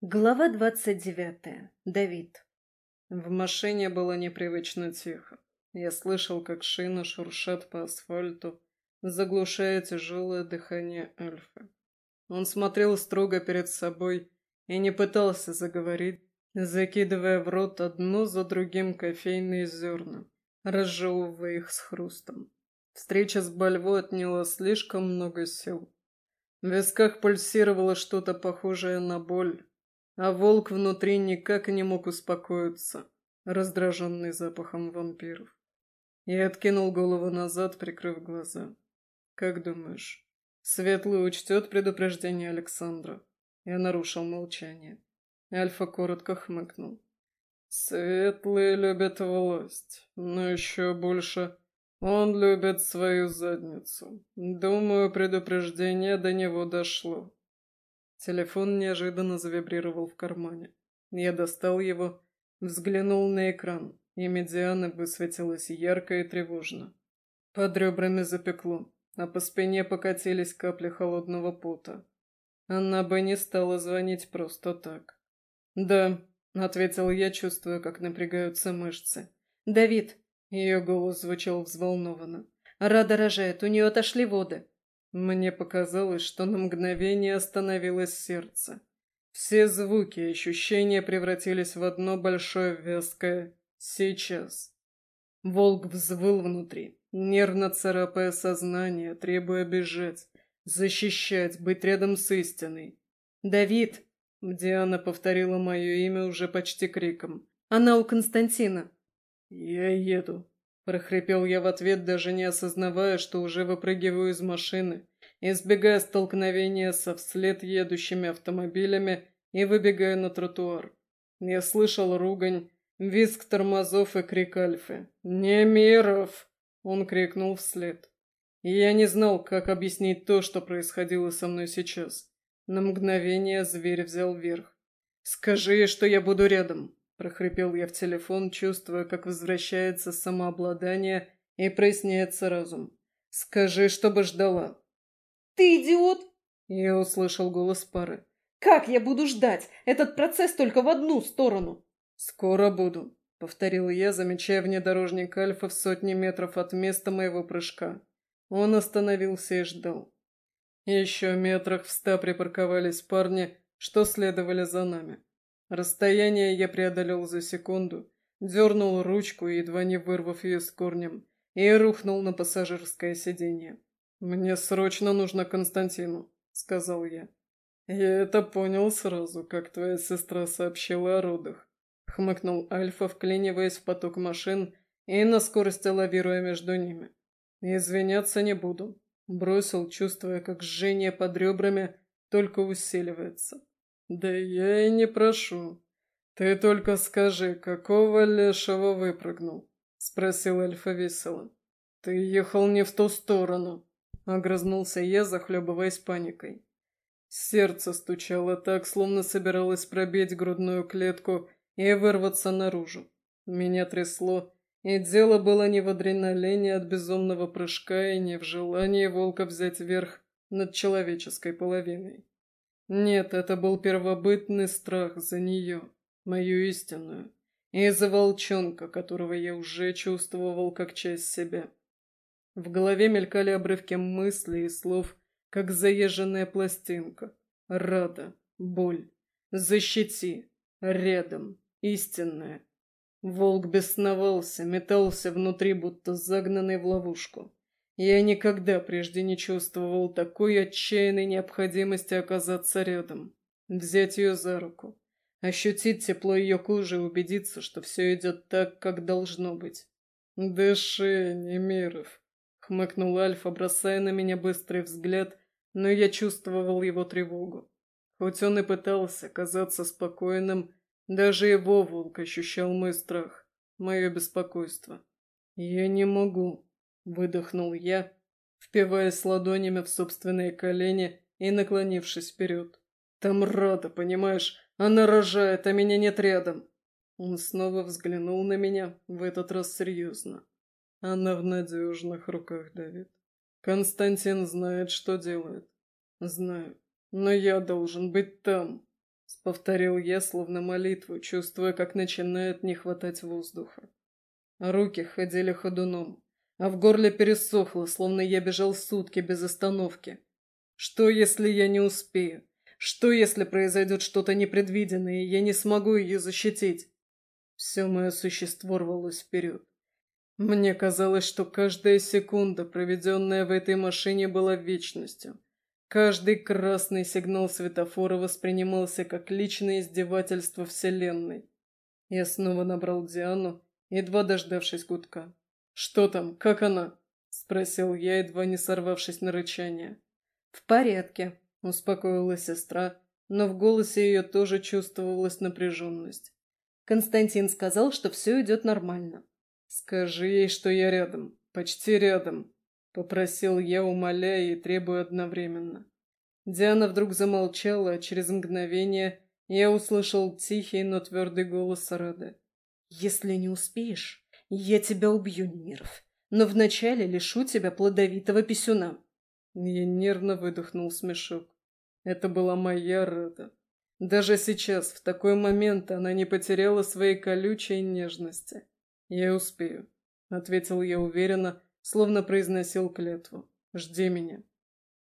Глава двадцать девятая. Давид. В машине было непривычно тихо. Я слышал, как шины шуршат по асфальту, заглушая тяжелое дыхание Альфа. Он смотрел строго перед собой и не пытался заговорить, закидывая в рот одно за другим кофейные зерна, разжевывая их с хрустом. Встреча с Бальво отняла слишком много сил. В висках пульсировало что-то похожее на боль, а волк внутри никак не мог успокоиться, раздраженный запахом вампиров. Я откинул голову назад, прикрыв глаза. «Как думаешь, Светлый учтет предупреждение Александра?» Я нарушил молчание. Альфа коротко хмыкнул. «Светлые любят власть, но еще больше он любит свою задницу. Думаю, предупреждение до него дошло. Телефон неожиданно завибрировал в кармане. Я достал его, взглянул на экран, и медиана высветилась ярко и тревожно. Под ребрами запекло, а по спине покатились капли холодного пота. Она бы не стала звонить просто так. «Да», — ответил я, чувствуя, как напрягаются мышцы. «Давид!» — ее голос звучал взволнованно. «Рада рожает, у нее отошли воды». Мне показалось, что на мгновение остановилось сердце. Все звуки и ощущения превратились в одно большое вязкое «сейчас». Волк взвыл внутри, нервно царапая сознание, требуя бежать, защищать, быть рядом с истиной. «Давид!» — Диана повторила мое имя уже почти криком. «Она у Константина!» «Я еду!» Прохрипел я в ответ, даже не осознавая, что уже выпрыгиваю из машины, избегая столкновения со вслед едущими автомобилями и выбегая на тротуар. Я слышал ругань, визг тормозов и крик Альфы. «Немиров!» — он крикнул вслед. И я не знал, как объяснить то, что происходило со мной сейчас. На мгновение зверь взял верх. «Скажи что я буду рядом!» Прохрипел я в телефон, чувствуя, как возвращается самообладание и проясняется разум. «Скажи, чтобы ждала». «Ты идиот!» Я услышал голос пары. «Как я буду ждать? Этот процесс только в одну сторону!» «Скоро буду», — повторил я, замечая внедорожник Альфа в сотни метров от места моего прыжка. Он остановился и ждал. Еще метрах в ста припарковались парни, что следовали за нами. Расстояние я преодолел за секунду, дернул ручку, едва не вырвав ее с корнем, и рухнул на пассажирское сиденье. «Мне срочно нужно Константину», — сказал я. «Я это понял сразу, как твоя сестра сообщила о родах», — хмыкнул Альфа, вклиниваясь в поток машин и на скорости лавируя между ними. «Извиняться не буду», — бросил, чувствуя, как жжение под ребрами только усиливается. «Да я и не прошу. Ты только скажи, какого лешего выпрыгнул?» — спросил Альфа весело. «Ты ехал не в ту сторону», — огрызнулся я, захлебываясь паникой. Сердце стучало так, словно собиралось пробить грудную клетку и вырваться наружу. Меня трясло, и дело было не в адреналине от безумного прыжка и не в желании волка взять верх над человеческой половиной. Нет, это был первобытный страх за нее, мою истинную, и за волчонка, которого я уже чувствовал как часть себя. В голове мелькали обрывки мыслей и слов, как заезженная пластинка. Рада, боль, защити, рядом, истинная. Волк бесновался, метался внутри, будто загнанный в ловушку. Я никогда прежде не чувствовал такой отчаянной необходимости оказаться рядом, взять ее за руку, ощутить тепло ее кожи и убедиться, что все идет так, как должно быть. «Дыши, Немиров», — хмыкнул Альфа, бросая на меня быстрый взгляд, но я чувствовал его тревогу. Хоть он и пытался казаться спокойным, даже его волк ощущал мой страх, мое беспокойство. «Я не могу», Выдохнул я, впиваясь ладонями в собственные колени и наклонившись вперед. «Там рада, понимаешь? Она рожает, а меня нет рядом!» Он снова взглянул на меня, в этот раз серьезно. «Она в надежных руках, Давид. Константин знает, что делает. Знаю. Но я должен быть там. — повторил я, словно молитву, чувствуя, как начинает не хватать воздуха. Руки ходили ходуном, а в горле пересохло, словно я бежал сутки без остановки. Что, если я не успею? Что, если произойдет что-то непредвиденное, и я не смогу ее защитить? Все мое существо рвалось вперед. Мне казалось, что каждая секунда, проведенная в этой машине, была вечностью. Каждый красный сигнал светофора воспринимался как личное издевательство Вселенной. Я снова набрал Диану, едва дождавшись гудка. «Что там? Как она?» — спросил я, едва не сорвавшись на рычание. «В порядке», — успокоила сестра, но в голосе ее тоже чувствовалась напряженность. Константин сказал, что все идет нормально. «Скажи ей, что я рядом, почти рядом», — попросил я, умоляя и требуя одновременно. Диана вдруг замолчала, а через мгновение я услышал тихий, но твердый голос Рады. «Если не успеешь, я тебя убью, Немиров, но вначале лишу тебя плодовитого писюна». Я нервно выдохнул смешок. Это была моя Рада. Даже сейчас, в такой момент, она не потеряла своей колючей нежности. «Я успею», — ответил я уверенно, словно произносил клятву. «Жди меня».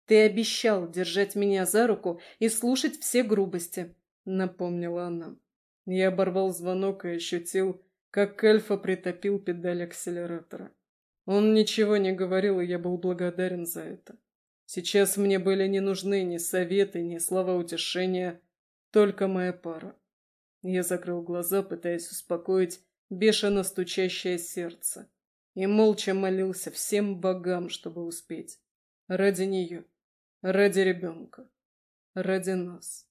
«Ты обещал держать меня за руку и слушать все грубости», — напомнила она. Я оборвал звонок и ощутил, как Эльфа притопил педаль акселератора. Он ничего не говорил, и я был благодарен за это. Сейчас мне были не нужны ни советы, ни слова утешения, только моя пара. Я закрыл глаза, пытаясь успокоить бешено стучащее сердце, и молча молился всем богам, чтобы успеть. Ради нее, ради ребенка, ради нас.